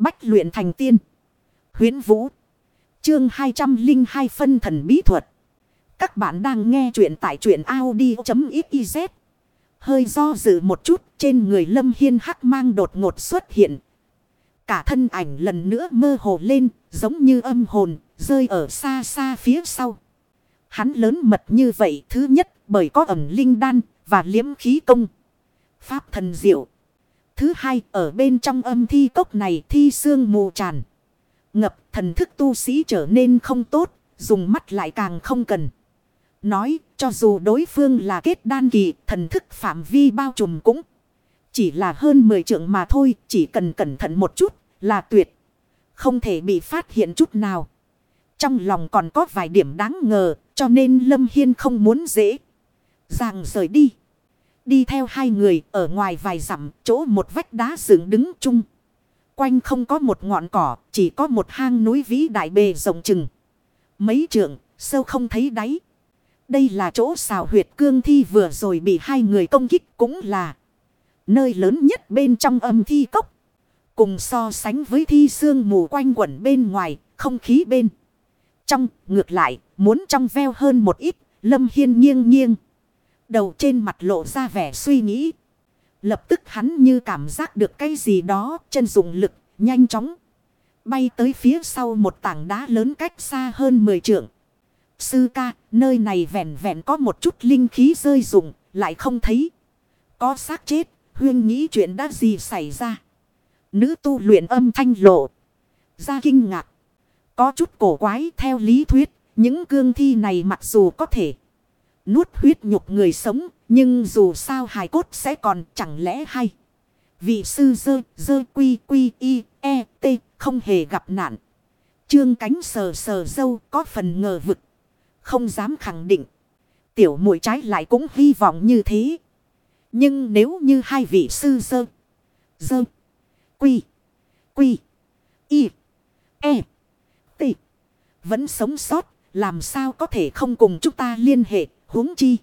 Bách luyện thành tiên. Huyến Vũ. Chương 202 phân thần bí thuật. Các bạn đang nghe truyện tại truyện Audi.xyz. Hơi do dự một chút, trên người Lâm Hiên hắc mang đột ngột xuất hiện. Cả thân ảnh lần nữa mơ hồ lên, giống như âm hồn, rơi ở xa xa phía sau. Hắn lớn mật như vậy, thứ nhất, bởi có ẩm linh đan và liếm khí công. Pháp thần diệu. Thứ hai ở bên trong âm thi cốc này thi xương mù tràn. Ngập thần thức tu sĩ trở nên không tốt, dùng mắt lại càng không cần. Nói cho dù đối phương là kết đan kỳ thần thức phạm vi bao trùm cũng chỉ là hơn 10 trượng mà thôi, chỉ cần cẩn thận một chút là tuyệt. Không thể bị phát hiện chút nào. Trong lòng còn có vài điểm đáng ngờ cho nên Lâm Hiên không muốn dễ. dàng rời đi. Đi theo hai người ở ngoài vài dặm chỗ một vách đá dựng đứng chung. Quanh không có một ngọn cỏ, chỉ có một hang núi vĩ đại bề rộng chừng. Mấy trượng, sâu không thấy đáy. Đây là chỗ xào huyệt cương thi vừa rồi bị hai người công kích cũng là nơi lớn nhất bên trong âm thi cốc. Cùng so sánh với thi xương mù quanh quẩn bên ngoài, không khí bên. Trong, ngược lại, muốn trong veo hơn một ít, Lâm Hiên nghiêng nghiêng. Đầu trên mặt lộ ra vẻ suy nghĩ. Lập tức hắn như cảm giác được cái gì đó, chân dùng lực, nhanh chóng. Bay tới phía sau một tảng đá lớn cách xa hơn 10 trượng. Sư ca, nơi này vẹn vẹn có một chút linh khí rơi rụng, lại không thấy. Có xác chết, huyên nghĩ chuyện đã gì xảy ra. Nữ tu luyện âm thanh lộ. Ra kinh ngạc. Có chút cổ quái theo lý thuyết, những cương thi này mặc dù có thể nuốt huyết nhục người sống, nhưng dù sao hài cốt sẽ còn chẳng lẽ hay. Vị sư dơ, dơ quy quy y, e, t, không hề gặp nạn. Trương cánh sờ sờ dâu có phần ngờ vực. Không dám khẳng định. Tiểu mũi trái lại cũng hy vọng như thế. Nhưng nếu như hai vị sư dơ, dơ, quy, quy, y, e, t, vẫn sống sót, làm sao có thể không cùng chúng ta liên hệ, huống chi.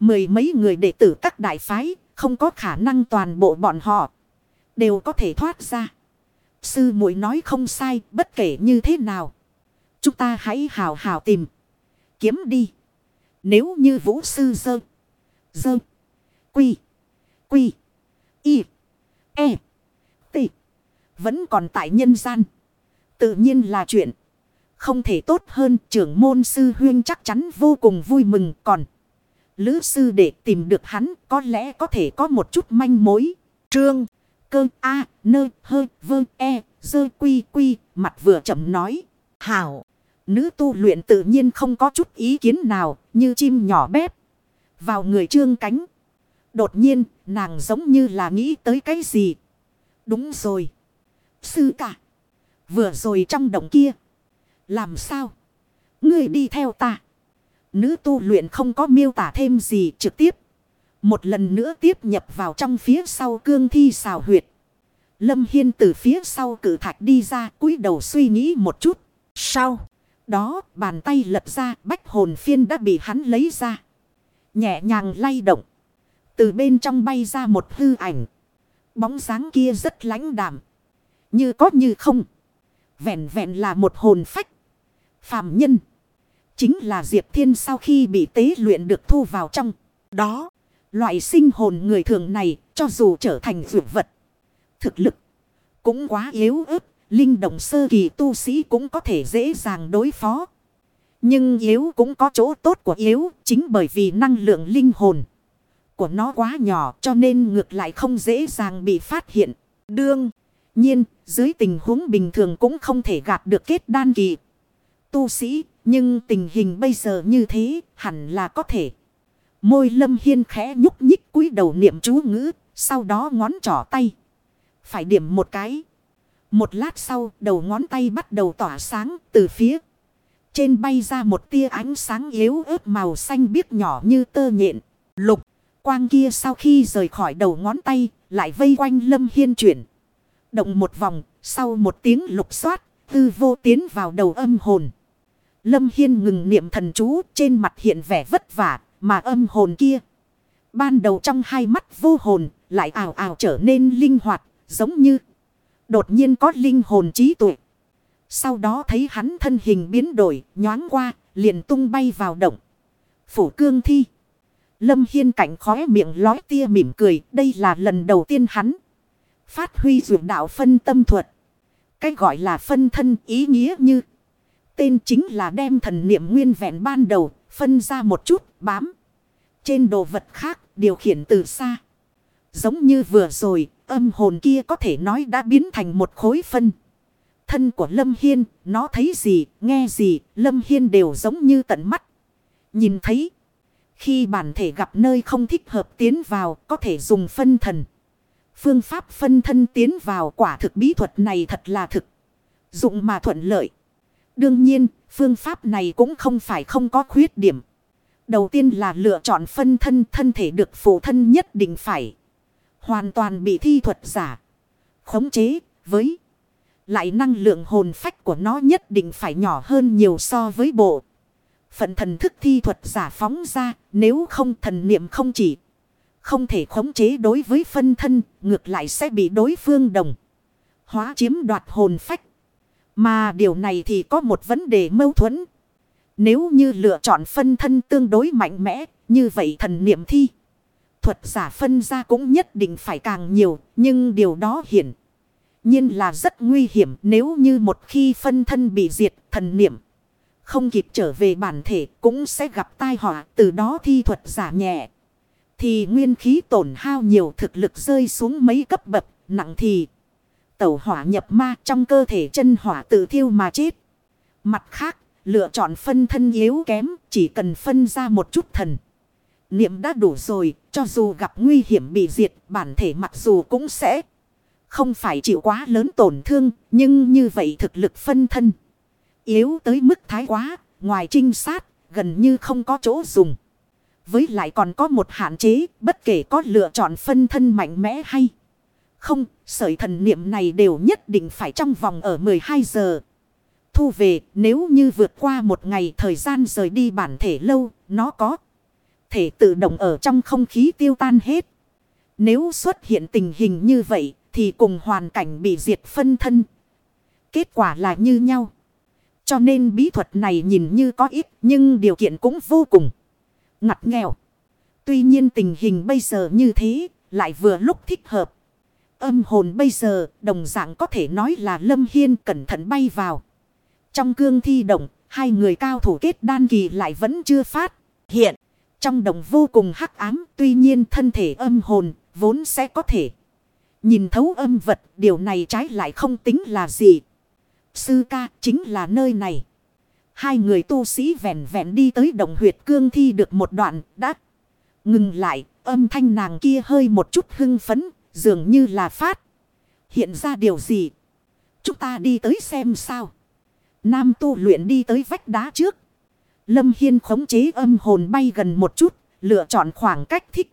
Mười mấy người đệ tử các đại phái, không có khả năng toàn bộ bọn họ, đều có thể thoát ra. Sư muội nói không sai, bất kể như thế nào. Chúng ta hãy hào hào tìm. Kiếm đi. Nếu như vũ sư dơ. Dơ. Quy. Quy. Y. E. T. Vẫn còn tại nhân gian. Tự nhiên là chuyện. Không thể tốt hơn trưởng môn sư huyên chắc chắn vô cùng vui mừng còn. Lữ sư để tìm được hắn có lẽ có thể có một chút manh mối. Trương, cơ, a, nơ, hơ, vơ, e, dơ quy quy, mặt vừa chậm nói. Hảo, nữ tu luyện tự nhiên không có chút ý kiến nào như chim nhỏ bếp. Vào người trương cánh. Đột nhiên, nàng giống như là nghĩ tới cái gì. Đúng rồi. Sư cả. Vừa rồi trong động kia. Làm sao? Ngươi đi theo ta. Nữ tu luyện không có miêu tả thêm gì trực tiếp. Một lần nữa tiếp nhập vào trong phía sau cương thi xào huyệt. Lâm Hiên từ phía sau cử thạch đi ra, cúi đầu suy nghĩ một chút. Sau đó, bàn tay lật ra, bách hồn phiên đã bị hắn lấy ra. Nhẹ nhàng lay động. Từ bên trong bay ra một hư ảnh. Bóng dáng kia rất lãnh đạm. Như có như không. Vẹn vẹn là một hồn phách. Phạm nhân. Chính là Diệp Thiên sau khi bị tế luyện được thu vào trong. Đó. Loại sinh hồn người thường này. Cho dù trở thành vượt vật. Thực lực. Cũng quá yếu ớt. Linh động sơ kỳ tu sĩ cũng có thể dễ dàng đối phó. Nhưng yếu cũng có chỗ tốt của yếu. Chính bởi vì năng lượng linh hồn. Của nó quá nhỏ cho nên ngược lại không dễ dàng bị phát hiện. Đương nhiên, dưới tình huống bình thường cũng không thể gạt được kết đan kỳ tu sĩ, nhưng tình hình bây giờ như thế, hẳn là có thể. Môi lâm hiên khẽ nhúc nhích cúi đầu niệm chú ngữ, sau đó ngón trỏ tay. Phải điểm một cái. Một lát sau, đầu ngón tay bắt đầu tỏa sáng từ phía. Trên bay ra một tia ánh sáng yếu ớt màu xanh biếc nhỏ như tơ nhện. Lục, quang kia sau khi rời khỏi đầu ngón tay, lại vây quanh lâm hiên chuyển. Động một vòng, sau một tiếng lục xoát, tư vô tiến vào đầu âm hồn. Lâm Hiên ngừng niệm thần chú trên mặt hiện vẻ vất vả mà âm hồn kia. Ban đầu trong hai mắt vô hồn lại ảo ảo trở nên linh hoạt giống như Đột nhiên có linh hồn trí tuệ. Sau đó thấy hắn thân hình biến đổi, nhoáng qua, liền tung bay vào động. Phủ cương thi. Lâm Hiên cảnh khóe miệng lói tia mỉm cười. Đây là lần đầu tiên hắn. Phát huy dụng đạo phân tâm thuật. Cách gọi là phân thân ý nghĩa như. Tên chính là đem thần niệm nguyên vẹn ban đầu. Phân ra một chút bám. Trên đồ vật khác điều khiển từ xa. Giống như vừa rồi âm hồn kia có thể nói đã biến thành một khối phân. Thân của Lâm Hiên, nó thấy gì, nghe gì, Lâm Hiên đều giống như tận mắt. Nhìn thấy, khi bản thể gặp nơi không thích hợp tiến vào, có thể dùng phân thần. Phương pháp phân thân tiến vào quả thực bí thuật này thật là thực. Dụng mà thuận lợi. Đương nhiên, phương pháp này cũng không phải không có khuyết điểm. Đầu tiên là lựa chọn phân thân thân thể được phụ thân nhất định phải. Hoàn toàn bị thi thuật giả. Khống chế với. Lại năng lượng hồn phách của nó nhất định phải nhỏ hơn nhiều so với bộ. Phận thần thức thi thuật giả phóng ra. Nếu không thần niệm không chỉ. Không thể khống chế đối với phân thân. Ngược lại sẽ bị đối phương đồng. Hóa chiếm đoạt hồn phách. Mà điều này thì có một vấn đề mâu thuẫn. Nếu như lựa chọn phân thân tương đối mạnh mẽ. Như vậy thần niệm thi thuật giả phân ra cũng nhất định phải càng nhiều, nhưng điều đó hiển nhiên là rất nguy hiểm nếu như một khi phân thân bị diệt, thần niệm không kịp trở về bản thể cũng sẽ gặp tai họa, từ đó thi thuật giả nhẹ. Thì nguyên khí tổn hao nhiều thực lực rơi xuống mấy cấp bậc, nặng thì tẩu hỏa nhập ma trong cơ thể chân hỏa tự thiêu mà chết. Mặt khác, lựa chọn phân thân yếu kém, chỉ cần phân ra một chút thần. Niệm đã đủ rồi, cho dù gặp nguy hiểm bị diệt, bản thể mặc dù cũng sẽ không phải chịu quá lớn tổn thương, nhưng như vậy thực lực phân thân. Yếu tới mức thái quá, ngoài trinh sát, gần như không có chỗ dùng. Với lại còn có một hạn chế, bất kể có lựa chọn phân thân mạnh mẽ hay không, sợi thần niệm này đều nhất định phải trong vòng ở 12 giờ. Thu về, nếu như vượt qua một ngày thời gian rời đi bản thể lâu, nó có thể tự động ở trong không khí tiêu tan hết. Nếu xuất hiện tình hình như vậy thì cùng hoàn cảnh bị diệt phân thân. Kết quả là như nhau. Cho nên bí thuật này nhìn như có ít nhưng điều kiện cũng vô cùng ngặt nghèo. Tuy nhiên tình hình bây giờ như thế lại vừa lúc thích hợp. Âm hồn bây giờ đồng dạng có thể nói là Lâm Hiên cẩn thận bay vào. Trong cương thi động, hai người cao thủ kết đan kỳ lại vẫn chưa phát hiện. Trong đồng vô cùng hắc ám, tuy nhiên thân thể âm hồn vốn sẽ có thể nhìn thấu âm vật, điều này trái lại không tính là gì. Sư ca chính là nơi này. Hai người tu sĩ vẹn vẹn đi tới đồng huyệt cương thi được một đoạn đã ngừng lại, âm thanh nàng kia hơi một chút hưng phấn, dường như là phát. Hiện ra điều gì? Chúng ta đi tới xem sao. Nam tu luyện đi tới vách đá trước. Lâm Hiên khống chế âm hồn bay gần một chút, lựa chọn khoảng cách thích.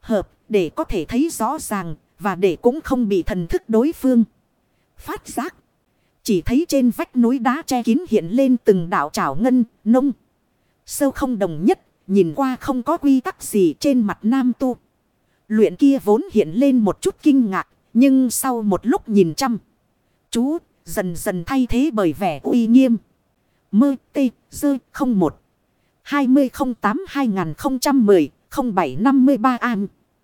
Hợp, để có thể thấy rõ ràng, và để cũng không bị thần thức đối phương. Phát giác. Chỉ thấy trên vách núi đá che kín hiện lên từng đảo trảo ngân, nông. Sâu không đồng nhất, nhìn qua không có quy tắc gì trên mặt nam tu. Luyện kia vốn hiện lên một chút kinh ngạc, nhưng sau một lúc nhìn chăm. Chú, dần dần thay thế bởi vẻ uy nghiêm. Mơ tê dơ không một 2008 2010 0753 an.